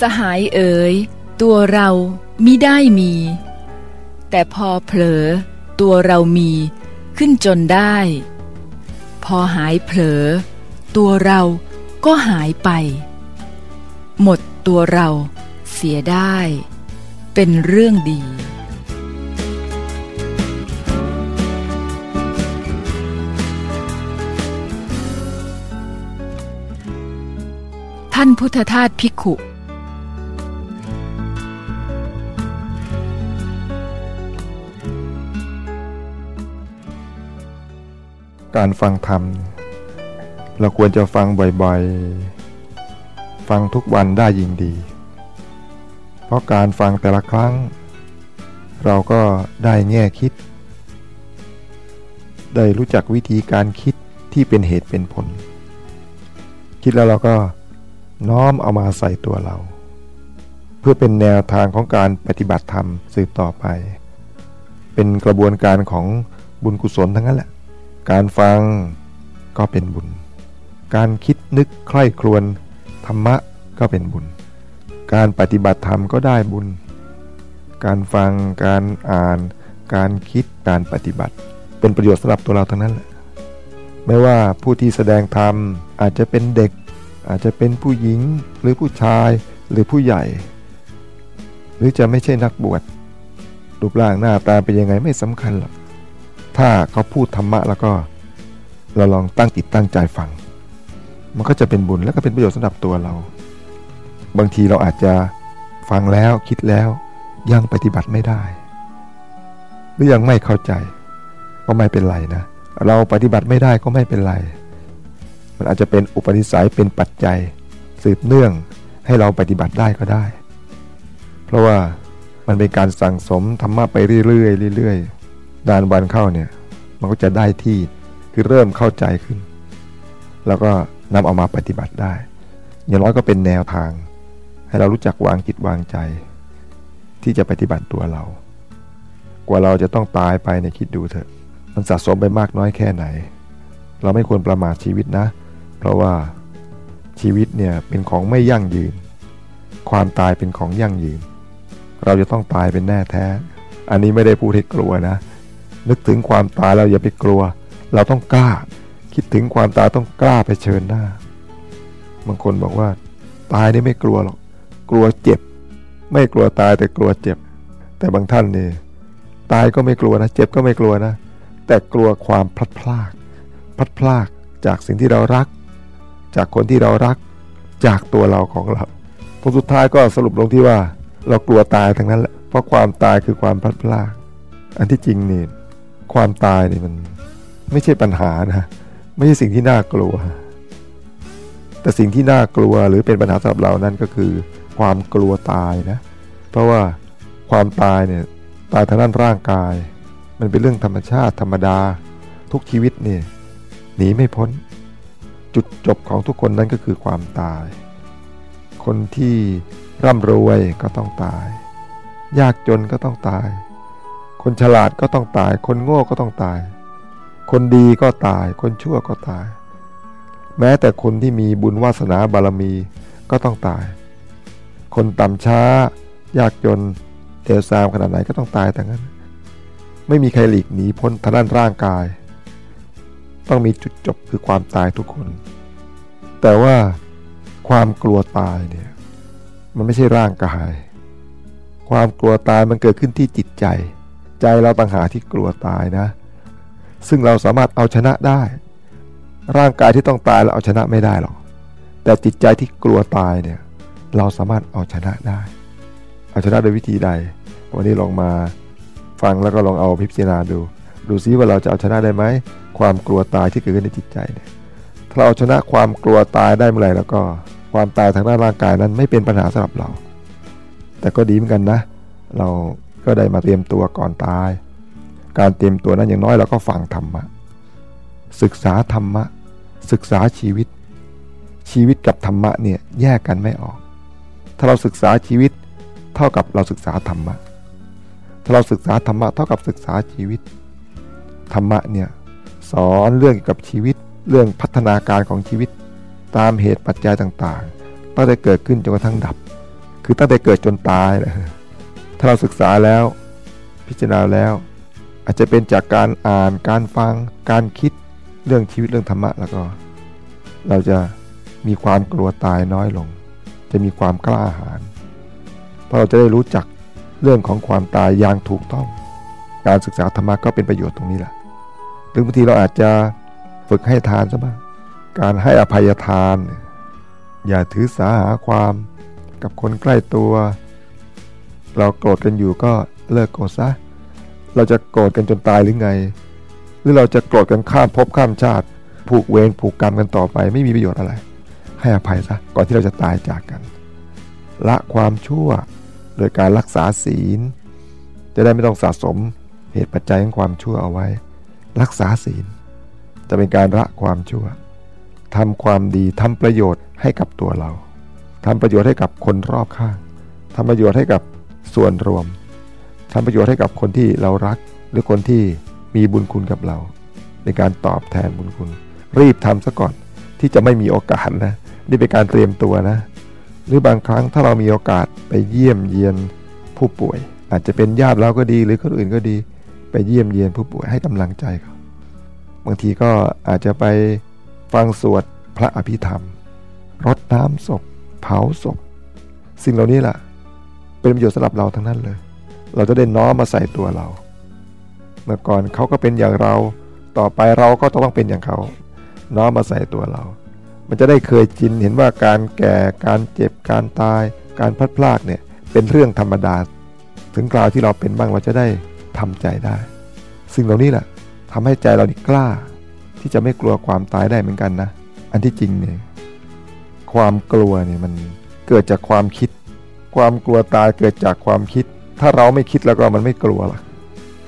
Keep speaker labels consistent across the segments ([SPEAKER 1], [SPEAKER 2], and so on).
[SPEAKER 1] สหายเอ๋ยตัวเรามิได้มี แต่พอเผลอ ตัวเรามีขึ้นจนได้ พอหายเผลอ ตัวเราก็หายไป หมดตัวเราเสียได้ เป็นเรื่องดี ท่านพุทธทาสภิกขุ
[SPEAKER 2] การฟังธรรม เราควรจะฟังบ่อยๆ ฟังทุกวันได้ยิ่งดี เพราะการฟังแต่ละครั้ง เราก็ได้แง่คิด ได้รู้จักวิธีการคิดที่เป็นเหตุเป็นผล คิดแล้วเราก็น้อมเอามาใส่ตัวเรา เพื่อเป็นแนวทางของการปฏิบัติธรรมสืบต่อไป เป็นกระบวนการของบุญกุศลทั้งนั้นแหละ การฟังก็เป็นบุญ การคิดนึกใคร่ครวญธรรมะก็เป็นบุญ การปฏิบัติธรรมก็ได้บุญ การฟัง การอ่าน การคิด การปฏิบัติ เป็นประโยชน์สำหรับตัวเราทั้งนั้นแหละ ไม่ว่าผู้ที่แสดงธรรมอาจจะเป็นเด็ก อาจจะเป็นผู้หญิงหรือผู้ชายหรือผู้ใหญ่ หรือจะไม่ใช่นักบวชรูปร่างหน้าตาเป็นยังไงไม่สำคัญหรอก ถ้าเขาพูดธรรมะแล้วก็เราลองตั้งจิตตั้งใจฟัง มันก็จะเป็นบุญและก็เป็นประโยชน์สำหรับตัวเรา บางทีเราอาจจะฟังแล้วคิดแล้วยังปฏิบัติไม่ได้ หรือยังไม่เข้าใจก็ไม่เป็นไรนะ เราปฏิบัติไม่ได้ก็ไม่เป็นไร มันอาจจะเป็นอุปนิสัยเป็นปัจจัย สืบเนื่องให้เราปฏิบัติได้ก็ได้ เพราะว่ามันเป็นการสั่งสมธรรมะไปเรื่อยๆเรื่อยๆ ดานวันเข้าเนี่ยมันก็จะได้ที่คือเริ่มเข้าใจขึ้น แล้วก็นำเอามาปฏิบัติได้ อย่างน้อยก็เป็นแนวทาง ให้เรารู้จักวางจิตวางใจ ที่จะปฏิบัติตัวเรา กว่าเราจะต้องตายไปเนี่ยคิดดูเถอะ มันสะสมไปมากน้อยแค่ไหน เราไม่ควรประมาทชีวิตนะ เพราะว่าชีวิตเนี่ยเป็นของไม่ยั่งยืน ความตายเป็นของยั่งยืน เราจะต้องตายเป็นแน่แท้ อันนี้ไม่ได้พูดให้กลัวนะ นึกถึงความตายเราอย่าไปกลัว เราต้องกล้า คิดถึงความตายต้องกล้าไปเชิญหน้า บางคนบอกว่า ตายนี่ไม่กลัวหรอก กลัวเจ็บ ไม่กลัวตายแต่กลัวเจ็บ แต่บางท่านนี่ตายก็ไม่กลัวนะ เจ็บก็ไม่กลัวนะ แต่กลัวความพลัดพราก พลัดพรากจากสิ่งที่เรารัก จากคนที่เรารัก จากตัวเราของเราผลสุดท้ายก็สรุปลงที่ว่า เรากลัวตายทั้งนั้นแหละเพราะความตายคือความพลัดพราก อันที่จริงนี่ ความตายเนี่ยมันไม่ใช่ปัญหานะไม่ใช่สิ่งที่น่ากลัว แต่สิ่งที่น่ากลัวหรือเป็นปัญหาสำหรับเรานั่นก็คือ ความกลัวตายนะ เพราะว่าความตายเนี่ยตายทางด้านร่างกาย มันเป็นเรื่องธรรมชาติธรรมดา ทุกชีวิตเนี่ยหนีไม่พ้น จุดจบของทุกคนนั้นก็คือความตาย คนที่ร่ำรวยก็ต้องตาย ยากจนก็ต้องตาย คนฉลาดก็ต้องตาย คนโง่ก็ต้องตาย คนดีก็ตาย คนชั่วก็ตาย แม้แต่คนที่มีบุญวาสนาบารมีก็ต้องตาย คนต่ำช้ายากจนเอวซามขนาดไหนก็ต้องตายแต่งั้น ไม่มีใครหลีกหนีพ้นทางด้านร่างกาย ต้องมีจุดจบคือความตายทุกคน แต่ว่าความกลัวตายเนี่ยมันไม่ใช่ร่างกาย ความกลัวตายมันเกิดขึ้นที่จิตใจ ใจเราต่างหากที่กลัวตายนะ ซึ่งเราสามารถเอาชนะได้ ร่างกายที่ต้องตายเราเอาชนะไม่ได้หรอก แต่จิตใจที่กลัวตายเนี่ยเราสามารถเอาชนะได้ เอาชนะโดยวิธีใด วันนี้ลองมาฟังแล้วก็ลองเอาพิจารณาดู ดูซิว่าเราจะเอาชนะได้ไหม ความกลัวตายที่เกิดขึ้นในจิตใจเนี่ยถ้าเราเอาชนะความกลัวตายได้เมื่อไหร่แล้วก็ความตายทางด้านร่างกายนั้นไม่เป็นปัญหาสำหรับเรา แต่ก็ดีเหมือนกันนะ เรา ก็ได้มาเตรียมตัวก่อนตาย การเตรียมตัวนั้นอย่างน้อยเราก็ฟังธรรมะ ศึกษาธรรมะ ศึกษาชีวิต ชีวิตกับธรรมะเนี่ยแยกกันไม่ออก ถ้าเราศึกษาชีวิต เท่ากับเราศึกษาธรรมะ ถ้าเราศึกษาธรรมะเท่ากับศึกษาชีวิต ธรรมะเนี่ยสอนเรื่องเกี่ยวกับชีวิต เรื่องพัฒนาการของชีวิต ตามเหตุปัจจัยต่างๆตั้งแต่เกิดขึ้นจนกระทั่งดับ คือตั้งแต่เกิดจนตายนะ ถ้าเราศึกษาแล้ว พิจารณาแล้ว อาจจะเป็นจากการอ่านการฟังการคิดเรื่องชีวิตเรื่องธรรมะแล้วก็ เราจะมีความกลัวตายน้อยลง จะมีความกล้าหาญเพราะเราจะได้รู้จักเรื่องของความตายอย่างถูกต้อง การศึกษาธรรมะก็เป็นประโยชน์ตรงนี้แหละหรือบางทีเราอาจจะฝึกให้ทานซะบ้างการให้อภัยทาน อย่าถือสาหาความกับคนใกล้ตัว เราโกรธกันอยู่ก็เลิกโกรธซะ เราจะโกรธกันจนตายหรือไง หรือเราจะโกรธกันข้ามภพข้ามชาติ ผูกเวรผูกกรรมกันต่อไป ไม่มีประโยชน์อะไร ให้อภัยซะก่อนที่เราจะตายจากกัน ละความชั่วโดยการรักษาศีล จะได้ไม่ต้องสะสมเหตุปัจจัยของความชั่วเอาไว้ รักษาศีล จะเป็นการละความชั่วทำความดีทำประโยชน์ให้กับตัวเราทำประโยชน์ให้กับคนรอบข้างทำประโยชน์ให้กับ ส่วนรวมทำประโยชน์ให้กับคนที่เรารัก หรือคนที่มีบุญคุณกับเรา ในการตอบแทนบุญคุณ รีบทำซะก่อนที่จะไม่มีโอกาสนะนี่เป็นการเตรียมตัวนะ หรือบางครั้งถ้าเรามีโอกาสไปเยี่ยมเยียนผู้ป่วย อาจจะเป็นญาติเราก็ดีหรือคนอื่นก็ดี ไปเยี่ยมเยียนผู้ป่วยให้กำลังใจเขาบางทีก็อาจจะไปฟังสวดพระอภิธรรมรดน้ำศพ เผาศพ สิ่งเหล่านี้แหละ เป็นประโยชน์สำหรับเราทั้งนั้นเลย เราจะได้น้อมมาใส่ตัวเรา เมื่อก่อนเขาก็เป็นอย่างเรา ต่อไปเราก็ต้องเป็นอย่างเขา น้อมมาใส่ตัวเรา มันจะได้เคยจินเห็นว่าการแก่ การเจ็บ การตาย การพลัดพรากเนี่ยเป็นเรื่องธรรมดา ถึงกล่าวที่เราเป็นบ้างเราจะได้ทำใจได้ สิ่งเหล่านี้แหละทำให้ใจเรากล้า ที่จะไม่กลัวความตายได้เหมือนกันนะ อันที่จริงเนี่ยความกลัวเนี่ยมันเกิดจากความคิด ความกลัวตายเกิดจากความคิด ถ้าเราไม่คิดแล้วก็มันไม่กลัวล่ะ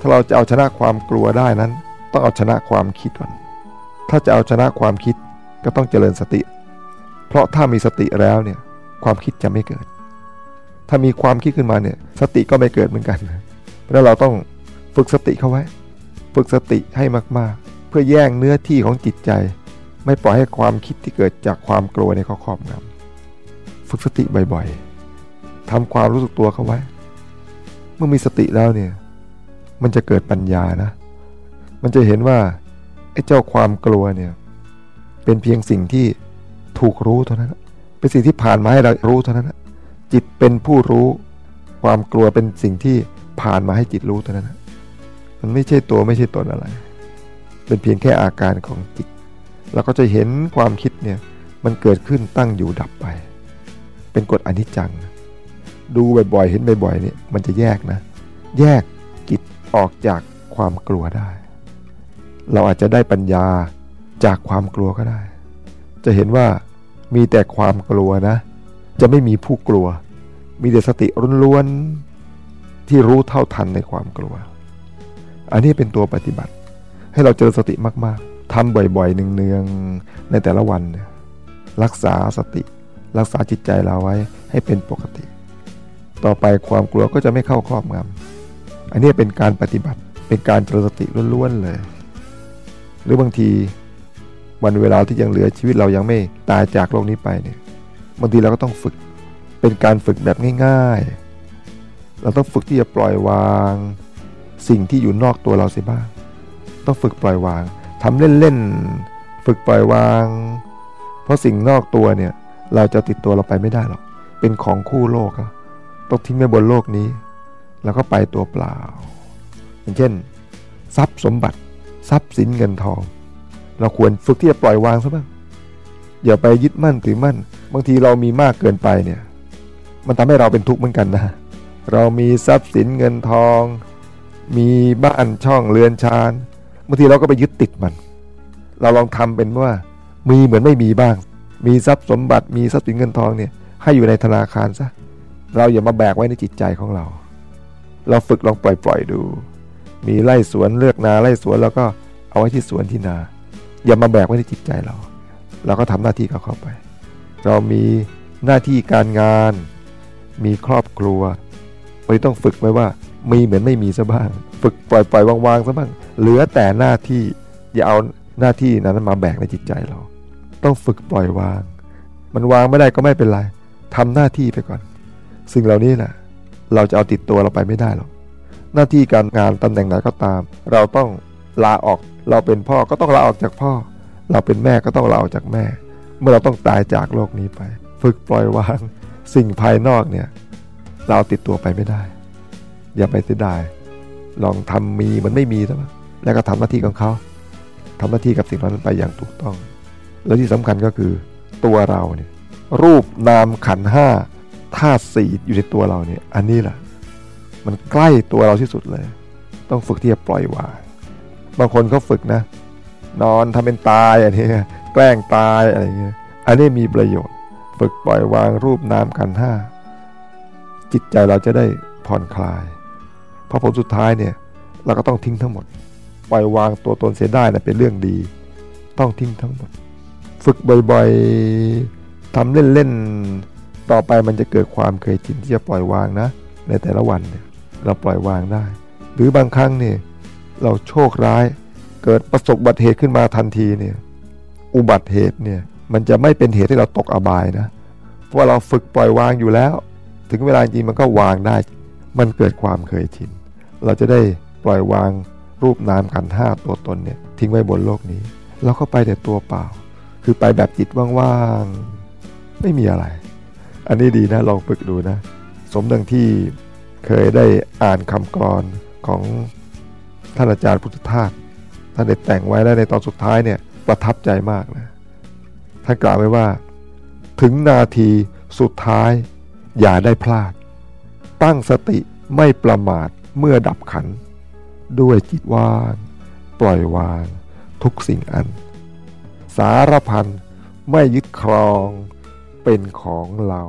[SPEAKER 2] ถ้าเราจะเอาชนะความกลัวได้นั้น ต้องเอาชนะความคิดก่อน ถ้าจะเอาชนะความคิดก็ต้องเจริญสติ เพราะถ้ามีสติแล้วเนี่ยความคิดจะไม่เกิด ถ้ามีความคิดขึ้นมาเนี่ยสติก็ไม่เกิดเหมือนกัน เพราะเราต้องฝึกสติเข้าไว้ ฝึกสติให้มากๆ เพื่อแย่งเนื้อที่ของจิตใจ ไม่ปล่อยให้ความคิดที่เกิดจากความกลัวในเขาครอบงำฝึกสติบ่อยๆ ทำความรู้สึกตัวเข้าไว้ เมื่อมีสติแล้วเนี่ย มันจะเกิดปัญญานะ มันจะเห็นว่าไอ้เจ้าความกลัวเนี่ย เป็นเพียงสิ่งที่ถูกรู้เท่านั้น เป็นสิ่งที่ผ่านมาให้เรารู้เท่านั้น จิตเป็นผู้รู้ความกลัวเป็นสิ่งที่ผ่านมาให้จิตรู้เท่านั้น มันไม่ใช่ตัวไม่ใช่ตนอะไร เป็นเพียงแค่อาการของจิต เราก็จะเห็นความคิดเนี่ย มันเกิดขึ้นตั้งอยู่ดับไป เป็นกฎอนิจจัง ดูบ่อยๆ เห็นบ่อยๆเนี่ยมันจะแยกนะ แยกจิตออกจากความกลัวได้ เราอาจจะได้ปัญญาจากความกลัวก็ได้ จะเห็นว่ามีแต่ความกลัวนะ จะไม่มีผู้กลัว มีแต่สติล้วนๆที่รู้เท่าทันในความกลัว อันนี้เป็นตัวปฏิบัติ ให้เราเจอสติมากๆทำบ่อยๆเนืองๆในแต่ละวัน รักษาสติ รักษาจิตใจเราไว้ให้เป็นปกติ ต่อไปความกลัวก็จะไม่เข้าครอบงำอันนี้เป็นการปฏิบัติเป็นการเจริญสติล้วนๆเลย หรือบางทีวันเวลาที่ยังเหลือชีวิตเรายังไม่ตายจากโลกนี้ไปเนี่ยบางทีเราก็ต้องฝึกเป็นการฝึกแบบง่ายๆ เราต้องฝึกที่จะปล่อยวาง สิ่งที่อยู่นอกตัวเราเสียบ้าง ต้องฝึกปล่อยวางทำเล่นๆฝึกปล่อยวาง เพราะสิ่งนอกตัวเนี่ยเราจะติดตัวเราไปไม่ได้หรอกเป็นของคู่โลกครับ ต้องทิ้งไว้บนโลกนี้ แล้วก็ไปตัวเปล่า อย่างเช่น ทรัพย์สมบัติ ทรัพย์สินเงินทอง เราควรฝึกที่จะปล่อยวางซะบ้างอย่าไปยึดมั่นถือมั่น บางทีเรามีมากเกินไปเนี่ย มันทำให้เราเป็นทุกข์เหมือนกันนะ เรามีทรัพย์สินเงินทอง มีบ้านช่องเรือนชานบางทีเราก็ไปยึดติดมัน เราลองทำเป็นว่า มีเหมือนไม่มีบ้าง มีทรัพย์สมบัติมีทรัพย์สินเงินทองเนี่ยให้อยู่ในธนาคารซะ เราอย่ามาแบกไว้ในจิตใจของเรา เราฝึกลองปล่อยปล่อยดู มีไร่สวนเลือกนาไร่สวนแล้วก็เอาไว้ที่สวนที่นา อย่ามาแบกไว้ในจิตใจเรา เราก็ทำหน้าที่เขาเข้าไป เรามีหน้าที่การงาน มีครอบครัวเราต้องฝึกไว้ว่ามีเหมือนไม่มีซะบ้าง ฝึกปล่อยปล่อยวางๆซะบ้าง เหลือแต่หน้าที่อย่าเอาหน้าที่นั้นมาแบกในจิตใจเรา ต้องฝึกปล่อยวาง มันวางไม่ได้ก็ไม่เป็นไรทำหน้าที่ไปก่อน สิ่งเหล่านี้แหละเราจะเอาติดตัวเราไปไม่ได้หรอกหน้าที่การงานตำแหน่งไหนก็ตาม เราต้องลาออกเราเป็นพ่อก็ต้องลาออกจากพ่อ เราเป็นแม่ก็ต้องลาออกจากแม่ เมื่อเราต้องตายจากโลกนี้ไป ฝึกปล่อยวาง สิ่งภายนอกเนี่ยเราติดตัวไปไม่ได้ อย่าไปเสียดายลองทำมีมันไม่มีซะแล้วก็ทำหน้าที่ของเขาทำหน้าที่กับสิ่งนั้นไปอย่างถูกต้อง แล้วที่สำคัญก็คือตัวเราเนี่ยรูปนามขันห้า ธาตุสี่อยู่ในตัวเราเนี่ย อันนี้แหละมันใกล้ตัวเราที่สุดเลย ต้องฝึกที่จะปล่อยวาง บางคนเขาฝึกนะ นอนทำเป็นตายอันนี้แกล้งตายอะไรเงี้ย อันนี้มีประโยชน์ ฝึกปล่อยวางรูปนามขันห้าจิตใจเราจะได้ผ่อนคลาย เพราะผลสุดท้ายเนี่ย เราก็ต้องทิ้งทั้งหมด ปล่อยวางตัวตนเสียได้นะเป็นเรื่องดี ต้องทิ้งทั้งหมด ฝึกบ่อยๆทำเล่นๆ ต่อไปมันจะเกิดความเคยชินที่จะปล่อยวางนะ ในแต่ละวันเนี่ยเราปล่อยวางได้ หรือบางครั้งเนี่ยเราโชคร้าย เกิดประสบอุบัติเหตุขึ้นมาทันทีเนี่ยอุบัติเหตุเนี่ยมันจะไม่เป็นเหตุให้เราตกอบายนะเพราะเราฝึกปล่อยวางอยู่แล้ว ถึงเวลาจริงมันก็วางได้ มันเกิดความเคยชิน เราจะได้ปล่อยวางรูปนามขันห้าตัวตนเนี่ยทิ้งไว้บนโลกนี้ เราก็ไปแต่ตัวเปล่า คือไปแบบจิตว่างๆ ไม่มีอะไร อันนี้ดีนะลองฝึกดูนะ สมดังที่เคยได้อ่านคำกรของท่านอาจารย์พุทธทาสท่านได้แต่งไว้แล้วในตอนสุดท้ายเนี่ยประทับใจมากนะท่านกล่าวไว้ว่า ถึงนาทีสุดท้ายอย่าได้พลาด ตั้งสติไม่ประมาทเมื่อดับขัน ด้วยจิตว่าง ปล่อยวาง ทุกสิ่งอัน สารพันไม่ยึดครอง เป็นของเรา